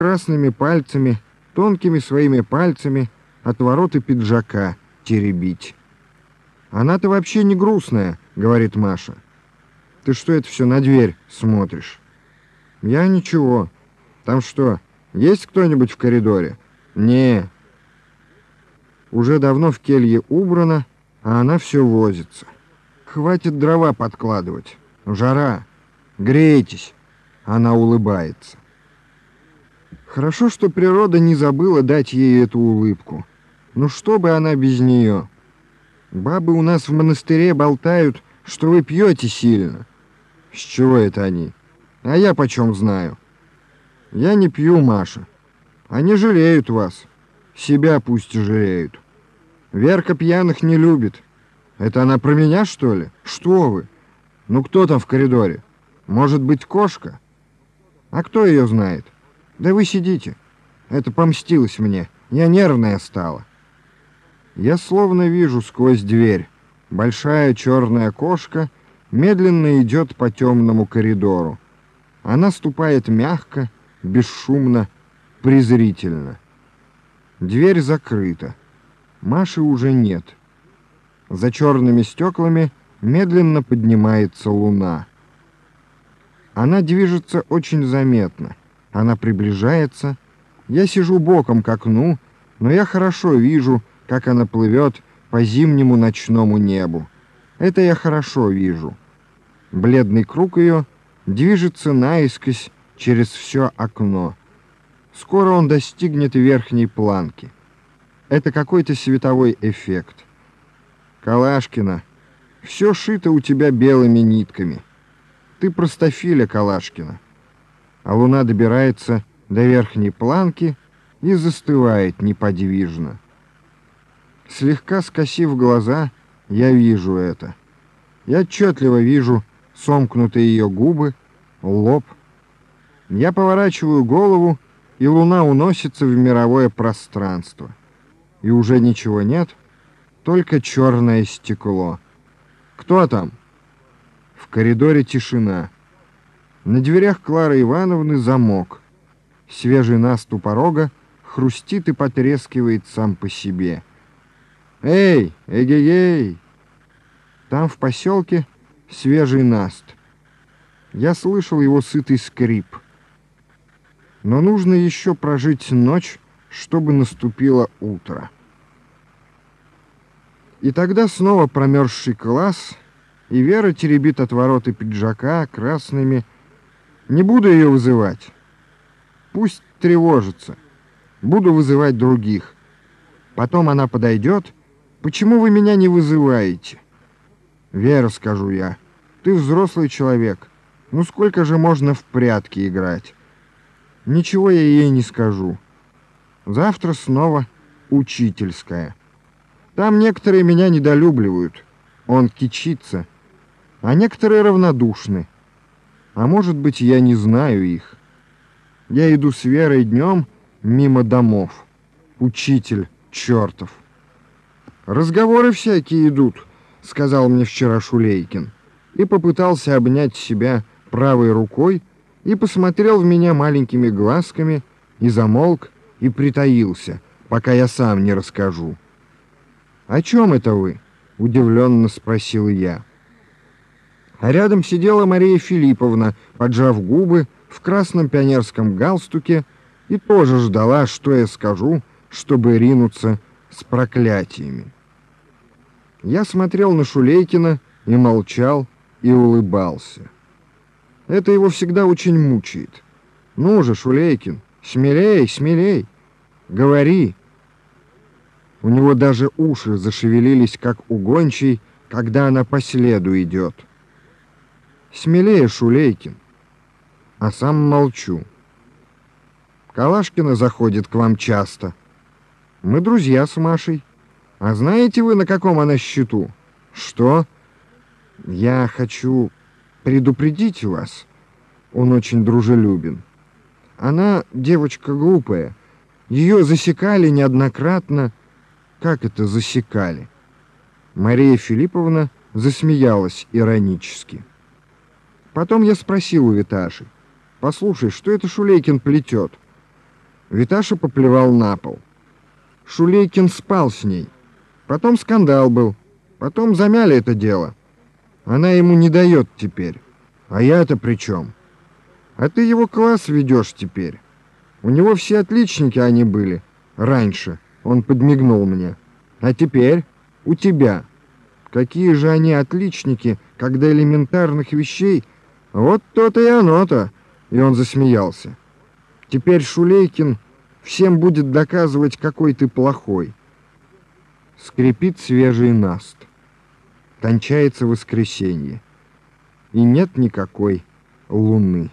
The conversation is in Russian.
красными пальцами, тонкими своими пальцами отвороты пиджака теребить. «Она-то вообще не грустная», — говорит Маша. «Ты что это все на дверь смотришь?» «Я ничего. Там что, есть кто-нибудь в коридоре?» «Не». Уже давно в келье убрано, а она все возится. Хватит дрова подкладывать. Жара. Грейтесь. Она улыбается. Хорошо, что природа не забыла дать ей эту улыбку. Ну что бы она без нее? Бабы у нас в монастыре болтают, что вы пьете сильно. С чего это они? А я почем знаю? Я не пью, Маша. Они жалеют вас. Себя пусть жалеют. Верка пьяных не любит. Это она про меня, что ли? Что вы? Ну кто там в коридоре? Может быть, кошка? А кто ее знает? Да вы сидите. Это помстилось мне. Я нервная стала. Я словно вижу сквозь дверь. Большая черная кошка медленно идет по темному коридору. Она ступает мягко, бесшумно, презрительно. Дверь закрыта. Маши уже нет. За черными стеклами медленно поднимается луна. Она движется очень заметно. Она приближается. Я сижу боком к окну, но я хорошо вижу, как она плывет по зимнему ночному небу. Это я хорошо вижу. Бледный круг ее движется наискось через все окно. Скоро он достигнет верхней планки. Это какой-то световой эффект. Калашкина, все шито у тебя белыми нитками. Ты простофиля, Калашкина. А луна добирается до верхней планки и застывает неподвижно. Слегка скосив глаза, я вижу это. Я отчетливо вижу сомкнутые ее губы, лоб. Я поворачиваю голову, и луна уносится в мировое пространство. И уже ничего нет, только черное стекло. Кто там? В коридоре тишина. На дверях Клары Ивановны замок. Свежий наступ порога хрустит и потрескивает сам по себе. «Эй, эгегей!» Там в поселке свежий наст. Я слышал его сытый скрип. Но нужно еще прожить ночь, чтобы наступило утро. И тогда снова промерзший класс, и Вера теребит отвороты пиджака красными. Не буду ее вызывать. Пусть тревожится. Буду вызывать других. Потом она подойдет Почему вы меня не вызываете? Вера, скажу я, ты взрослый человек. Ну сколько же можно в прятки играть? Ничего я ей не скажу. Завтра снова учительская. Там некоторые меня недолюбливают. Он кичится. А некоторые равнодушны. А может быть, я не знаю их. Я иду с Верой днем мимо домов. Учитель чертов. «Разговоры всякие идут», — сказал мне вчера Шулейкин, и попытался обнять себя правой рукой и посмотрел в меня маленькими глазками и замолк и притаился, пока я сам не расскажу. «О чем это вы?» — удивленно спросил я. А рядом сидела Мария Филипповна, поджав губы, в красном пионерском галстуке, и тоже ждала, что я скажу, чтобы ринуться с проклятиями. Я смотрел на Шулейкина и молчал, и улыбался. Это его всегда очень мучает. Ну же, Шулейкин, смелей, смелей, говори. У него даже уши зашевелились, как у когда она по следу идет. Смелее, Шулейкин. А сам молчу. Калашкина заходит к вам часто. Мы друзья с Машей. А знаете вы, на каком она счету? Что? Я хочу предупредить вас. Он очень дружелюбен. Она девочка глупая. Ее засекали неоднократно. Как это засекали? Мария Филипповна засмеялась иронически. Потом я спросил у Виташи. «Послушай, что это Шулейкин плетет? Виташа поплевал на пол. Шулейкин спал с ней. Потом скандал был. Потом замяли это дело. Она ему не дает теперь. А я-то при чем? А ты его класс ведешь теперь. У него все отличники они были. Раньше. Он подмигнул мне. А теперь у тебя. Какие же они отличники, когда элементарных вещей... Вот то-то и оно-то. И он засмеялся. Теперь Шулейкин всем будет доказывать, какой ты плохой. Скрипит свежий наст. Кончается воскресенье. И нет никакой луны.